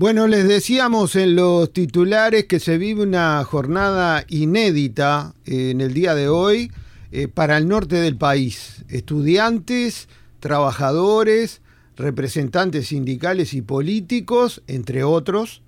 Bueno, les decíamos en los titulares que se vive una jornada inédita eh, en el día de hoy eh, para el norte del país. Estudiantes, trabajadores, representantes sindicales y políticos, entre otros,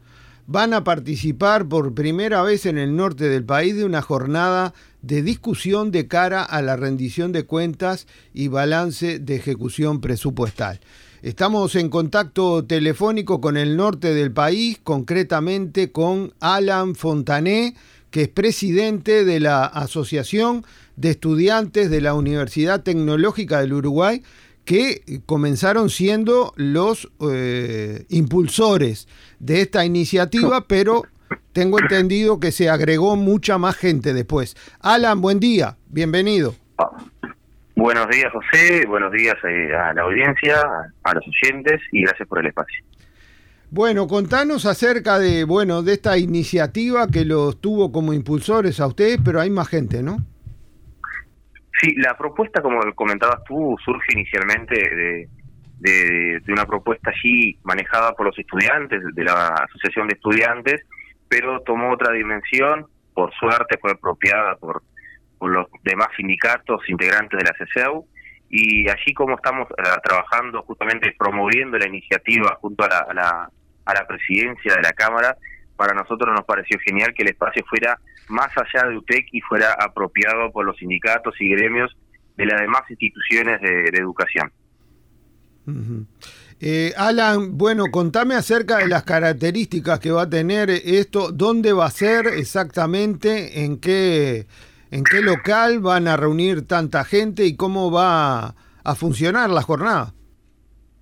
van a participar por primera vez en el norte del país de una jornada de discusión de cara a la rendición de cuentas y balance de ejecución presupuestal. Estamos en contacto telefónico con el norte del país, concretamente con Alan Fontané, que es presidente de la Asociación de Estudiantes de la Universidad Tecnológica del Uruguay, que comenzaron siendo los eh, impulsores de esta iniciativa, pero tengo entendido que se agregó mucha más gente después. Alan, buen día, bienvenido. Buenos días, José. Buenos días eh, a la audiencia, a los oyentes y gracias por el espacio. Bueno, contanos acerca de, bueno, de esta iniciativa que los tuvo como impulsores a ustedes, pero hay más gente, ¿no? Sí, la propuesta, como comentabas tú, surge inicialmente de, de, una propuesta allí manejada por los estudiantes, de la Asociación de Estudiantes, pero tomó otra dimensión, por suerte fue apropiada por con los demás sindicatos integrantes de la CCEU y allí como estamos eh, trabajando justamente promoviendo la iniciativa junto a la, a la, a la presidencia de la Cámara, para nosotros nos pareció genial que el espacio fuera más allá de UTEC y fuera apropiado por los sindicatos y gremios de las demás instituciones de, educación. eh, Alan, bueno, contame acerca de las características que va a tener esto, dónde va a ser exactamente, en qué ¿En qué local van a reunir tanta gente y cómo va a funcionar la jornada?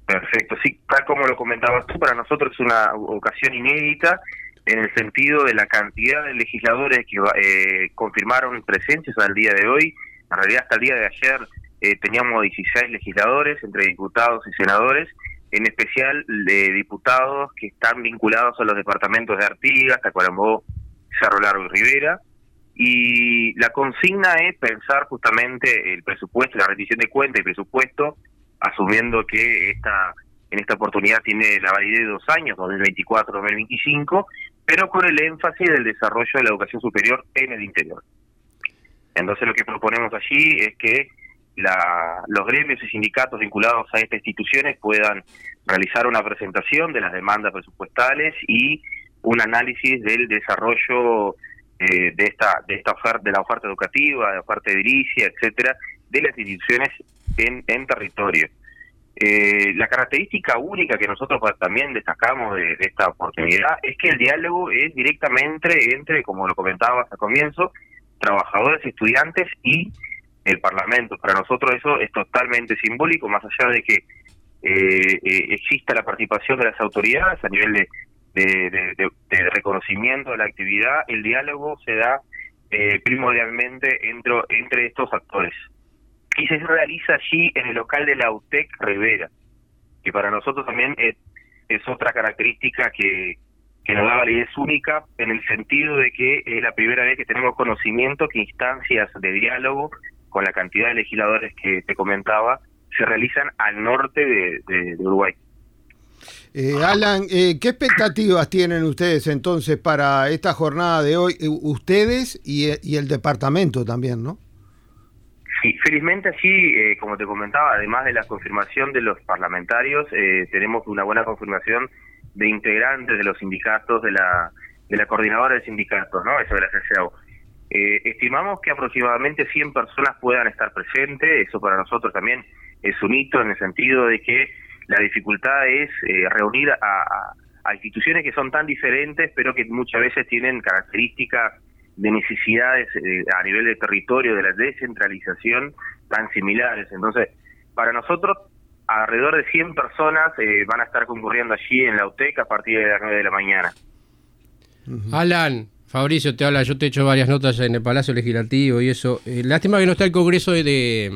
Perfecto, sí, tal como lo comentabas tú, para nosotros es una ocasión inédita en el sentido de la cantidad de legisladores que eh, confirmaron presencias al día de hoy. En realidad hasta el día de ayer eh, teníamos 16 legisladores entre diputados y senadores, en especial de diputados que están vinculados a los departamentos de Artigas, Tacuarembó, Cerro Largo y Rivera, y la consigna es pensar justamente el presupuesto, la rendición de cuentas y presupuesto, asumiendo que esta en esta oportunidad tiene la validez de dos años, 2024-2025, pero con el énfasis del desarrollo de la educación superior en el interior. Entonces lo que proponemos allí es que la, los gremios y sindicatos vinculados a estas instituciones puedan realizar una presentación de las demandas presupuestales y un análisis del desarrollo eh, de esta de esta oferta de la oferta educativa, de la oferta edilicia, etcétera, de las instituciones en, en territorio. Eh, la característica única que nosotros también destacamos de, esta oportunidad es que el diálogo es directamente entre, como lo comentabas al comienzo, trabajadores, estudiantes y el Parlamento. Para nosotros eso es totalmente simbólico, más allá de que eh, eh exista la participación de las autoridades a nivel de, de, reconocimiento de la actividad, el diálogo se da eh, primordialmente entre, entre estos actores. Y se realiza allí en el local de la UTEC Rivera, que para nosotros también es, es otra característica que, que nos da validez única en el sentido de que es la primera vez que tenemos conocimiento que instancias de diálogo con la cantidad de legisladores que te comentaba se realizan al norte de Uruguay. Eh, Alan, eh, ¿qué expectativas tienen ustedes entonces para esta jornada de hoy? Eh, ustedes y, el departamento también, ¿no? Sí, felizmente así, como te comentaba, además de la confirmación de los parlamentarios, tenemos una buena confirmación de integrantes de los sindicatos, de la, de la coordinadora de sindicatos, ¿no? Eso de la CCAO. estimamos que aproximadamente 100 personas puedan estar presentes, eso para nosotros también es un hito en el sentido de que la dificultad es eh, reunir a, instituciones que son tan diferentes, pero que muchas veces tienen características de necesidades eh, a nivel de territorio, de la descentralización, tan similares. Entonces, para nosotros, alrededor de 100 personas eh, van a estar concurriendo allí en la UTEC a partir de las 9 de la mañana. Alan, Fabricio te habla, yo te he hecho varias notas en el Palacio Legislativo y eso. lástima que no está el Congreso de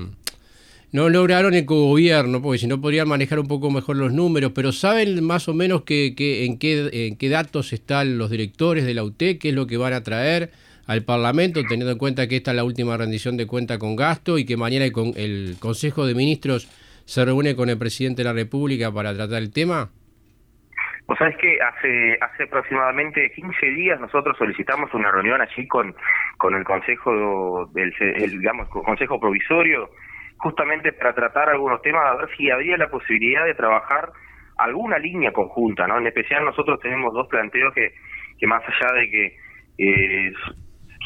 no lograron el gobierno, porque si no podrían manejar un poco mejor los números, pero ¿saben más o menos que, en, qué, en qué datos están los directores de la UTE, qué es lo que van a traer al Parlamento, teniendo en cuenta que esta es la última rendición de cuenta con gasto y que mañana el, Consejo de Ministros se reúne con el presidente de la República para tratar el tema? Vos sabés que hace hace aproximadamente 15 días nosotros solicitamos una reunión allí con con el consejo del digamos consejo provisorio justamente para tratar algunos temas a ver si habría la posibilidad de trabajar alguna línea conjunta, ¿no? En especial nosotros tenemos dos planteos que que más allá de que eh,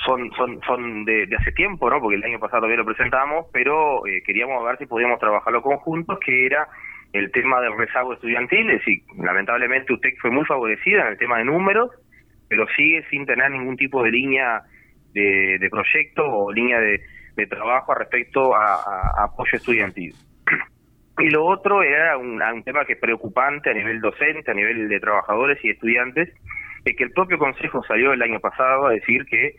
son son son de, hace tiempo, ¿no? Porque el año pasado también lo presentamos, pero eh, queríamos ver si podíamos trabajarlo conjuntos, que era el tema del rezago estudiantil, es decir, lamentablemente usted fue muy favorecida en el tema de números, pero sigue sin tener ningún tipo de línea de, de proyecto o línea de, de trabajo respecto a, apoyo estudiantil. Y lo otro era un, un, tema que es preocupante a nivel docente, a nivel de trabajadores y estudiantes, es que el propio Consejo salió el año pasado a decir que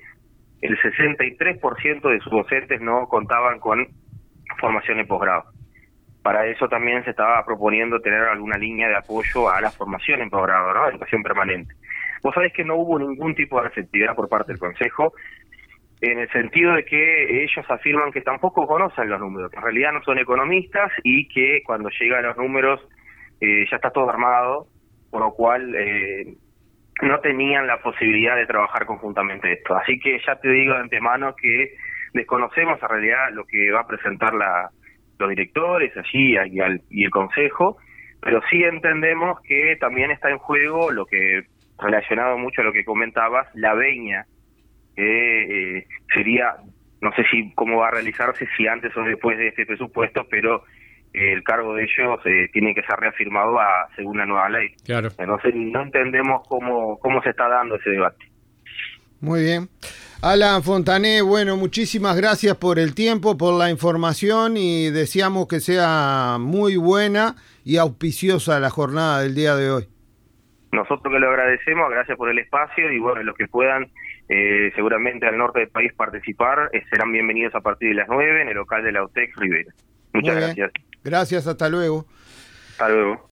el 63% de sus docentes no contaban con formación en posgrado. Para eso también se estaba proponiendo tener alguna línea de apoyo a la formación en posgrado, ¿no? Educación permanente. Vos sabés que no hubo ningún tipo de receptividad por parte del Consejo, en el sentido de que ellos afirman que tampoco conocen los números, que en realidad no son economistas y que cuando llegan los números eh, ya está todo armado, por lo cual eh, no tenían la posibilidad de trabajar conjuntamente esto. Así que ya te digo de antemano que desconocemos en realidad lo que va a presentar la, los directores allí y, y el consejo, pero sí entendemos que también está en juego lo que, relacionado mucho a lo que comentabas, la veña, eh, sería, no sé si cómo va a realizarse, si antes o después de este presupuesto, pero el cargo de ellos eh, tiene que ser reafirmado a, según la nueva ley. Claro. Entonces no entendemos cómo, cómo se está dando ese debate. Muy bien. Alan Fontané, bueno, muchísimas gracias por el tiempo, por la información y deseamos que sea muy buena y auspiciosa la jornada del día de hoy. Nosotros que lo agradecemos, gracias por el espacio y bueno, los que puedan eh, seguramente al norte del país participar eh, serán bienvenidos a partir de las 9 en el local de la UTEC Rivera. Muchas gracias. Gracias, hasta luego. Hasta luego.